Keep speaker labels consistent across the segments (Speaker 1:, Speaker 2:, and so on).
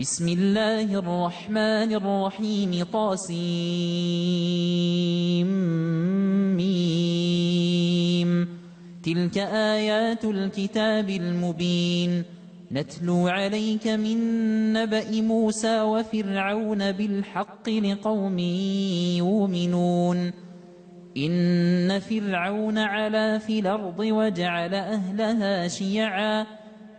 Speaker 1: بسم الله الرحمن الرحيم طاسيم تلك آيات الكتاب المبين. نتلو عليك من نبأ موسى وفرعون بالحق لقوم يؤمنون. إن فرعون علا في الأرض وجعل أهلها شيعا.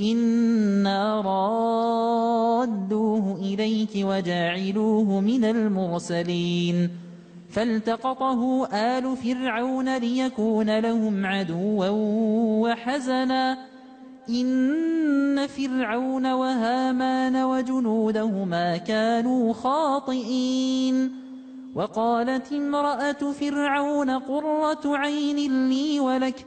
Speaker 1: إنا رادوه إليك وجاعلوه من المرسلين فالتقطه آل فرعون ليكون لهم عدوا وحزنا إن فرعون وهامان وجنودهما كانوا خاطئين وقالت امرأة فرعون قرة عين لي ولك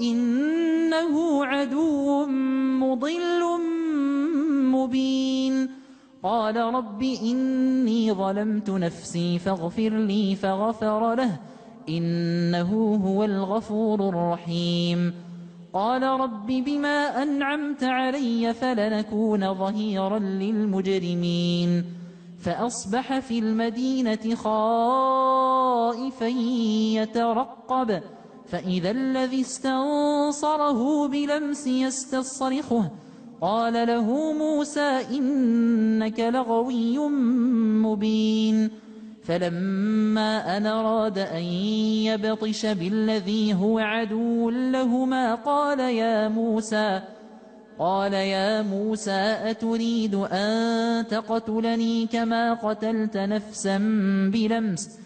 Speaker 1: إنه عدو مضل مبين. قال رب إني ظلمت نفسي فاغفر لي فغفر له إنه هو الغفور الرحيم. قال رب بما أنعمت علي فلنكون ظهيرا للمجرمين. فأصبح في المدينة خائفا يترقب فإذا الذي استنصره بلمس يستصرخه. قال له موسى إنك لغوي مبين. فلما أن أراد أن يبطش بالذي هو عدو لهما قال يا موسى قال يا موسى أتريد أن تقتلني كما قتلت نفسا بلمس؟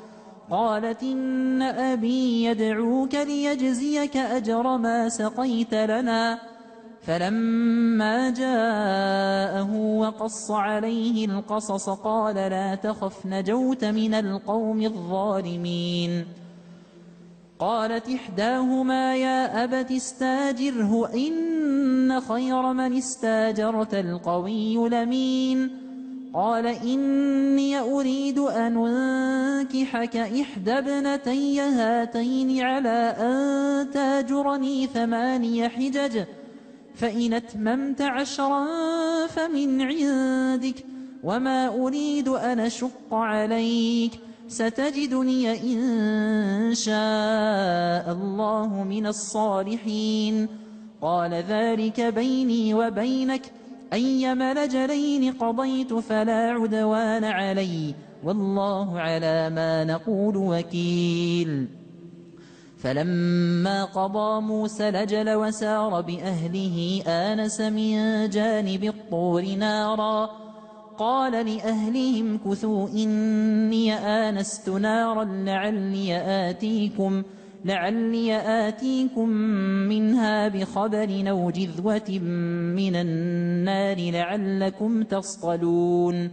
Speaker 1: إن أبي يدعوك ليجزيك أجر ما سقيت لنا. فلما جاءه وقص عليه القصص قال لا تخف نجوت من القوم الظالمين. قالت إحداهما يا أبت استاجره إن خير من استاجرت القوي لمين قال إني أريد أن أنكحك إحدى ابنتي هاتين على أن تاجرني ثماني حجج فإن أتممت عشرا فمن عندك وما أريد أن أشق عليك ستجدني إن شاء الله من الصالحين. قال ذلك بيني وبينك أيما لجلين قضيت فلا عدوان علي والله على ما نقول وكيل. فلما قضى موسى لجل وسار بأهله آنس من جانب الطور نارا. قال لأهلهم كثوا إني آنست نارا لعلي آتيكم لعلي آتيكم منها بخبر أو جذوة من النار لعلكم تصطلون.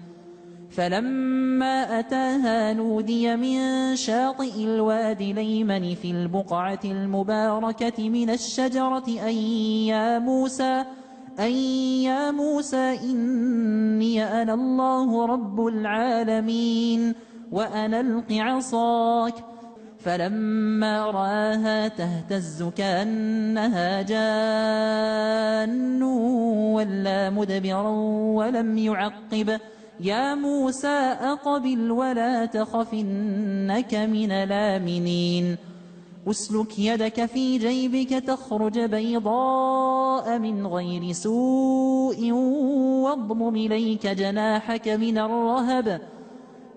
Speaker 1: فلما أتاها نودي من شاطئ الوادي ليمن في البقعة المباركة من الشجرة أن يا موسى أن يا موسى إني أنا الله رب العالمين وأن ألق عصاك فلما رآها تهتز كأنها جان ولا مدبرا ولم يعقب. يا موسى أقبل ولا تخف إنك من الآمنين. أسلك يدك في جيبك تخرج بيضاء من غير سوء واضمم إليك جناحك من الرهب.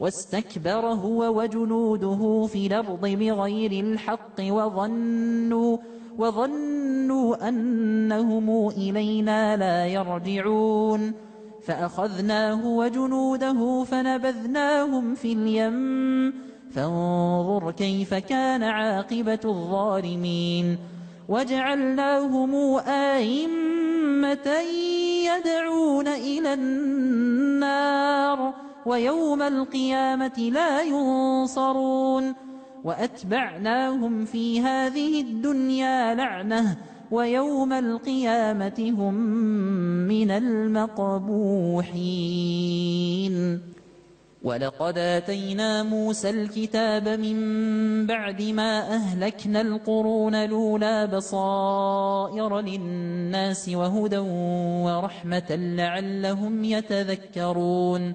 Speaker 1: واستكبر هو وجنوده في الأرض بغير الحق وظنوا وظنوا أنهم إلينا لا يرجعون. فأخذناه وجنوده فنبذناهم في اليم. فانظر كيف كان عاقبة الظالمين. وجعلناهم آئمة يدعون إلى النار. ويوم القيامة لا ينصرون وأتبعناهم في هذه الدنيا لعنة ويوم القيامة هم من المقبوحين. ولقد آتينا موسى الكتاب من بعد ما أهلكنا القرون الأولى بصائر للناس وهدى ورحمة لعلهم يتذكرون.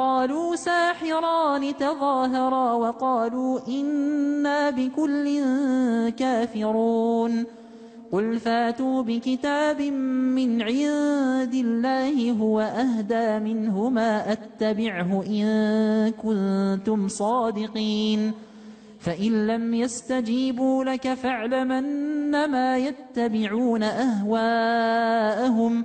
Speaker 1: قالوا ساحران تظاهرا وقالوا إنا بكل كافرون. قل فاتوا بكتاب من عند الله هو أهدى منهما أتبعه إن كنتم صادقين. فإن لم يستجيبوا لك فاعلمن يتبعون أهواءهم.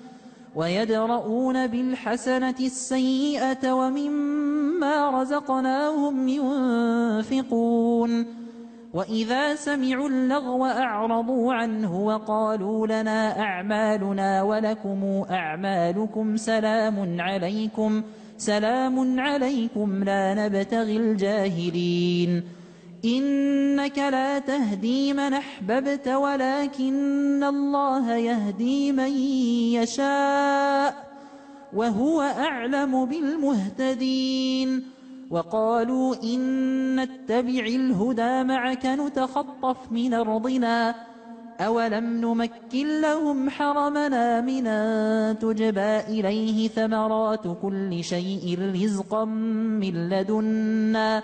Speaker 1: ويدرؤون بالحسنة السيئة ومما رزقناهم ينفقون. وإذا سمعوا اللغو أعرضوا عنه وقالوا لنا أعمالنا ولكم أعمالكم سلام عليكم سلام عليكم لا نبتغي الجاهلين. إنك لا تهدي من أحببت ولكن الله يهدي من يشاء وهو أعلم بالمهتدين. وقالوا إن نتبع الهدى معك نتخطف من أرضنا. أولم نمكن لهم حرمنا من أن تجبى إليه ثمرات كل شيء رزقا من لدنا.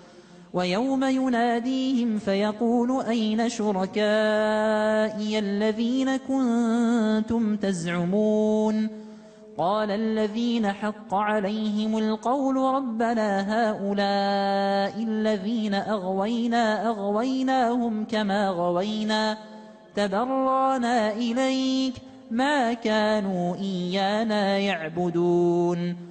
Speaker 1: ويوم يناديهم فيقول أين شركائي الذين كنتم تزعمون قال الذين حق عليهم القول ربنا هؤلاء الذين أغوينا أغويناهم كما غوينا تبرانا إليك ما كانوا إيانا يعبدون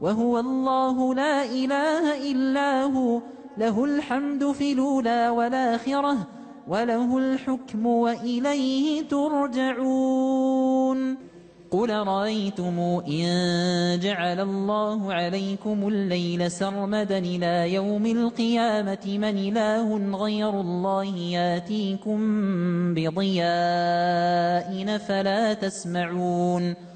Speaker 1: وهو الله لا إله إلا هو. له الحمد في الأولى والآخرة وله الحكم وإليه ترجعون. قل رأيتم إن جعل الله عليكم الليل سرمدا إلى يوم القيامة من إله غير الله ياتيكم بضياء فلا تسمعون.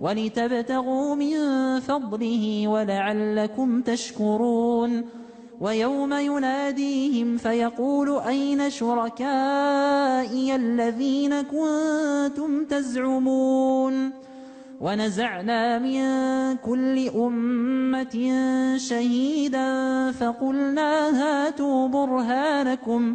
Speaker 1: ولتبتغوا من فضله ولعلكم تشكرون. ويوم يناديهم فيقول أين شركائي الذين كنتم تزعمون؟ ونزعنا من كل أمة شهيدا فقلنا هاتوا برهانكم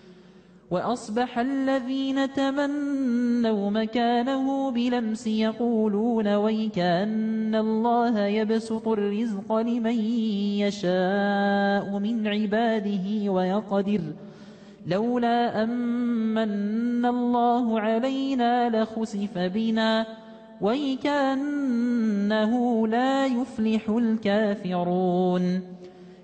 Speaker 1: وأصبح الذين تمنوا مكانه بلمس يقولون ويكأن الله يبسط الرزق لمن يشاء من عباده ويقدر لولا أمن الله علينا لخسف بنا ويكأنه لا يفلح الكافرون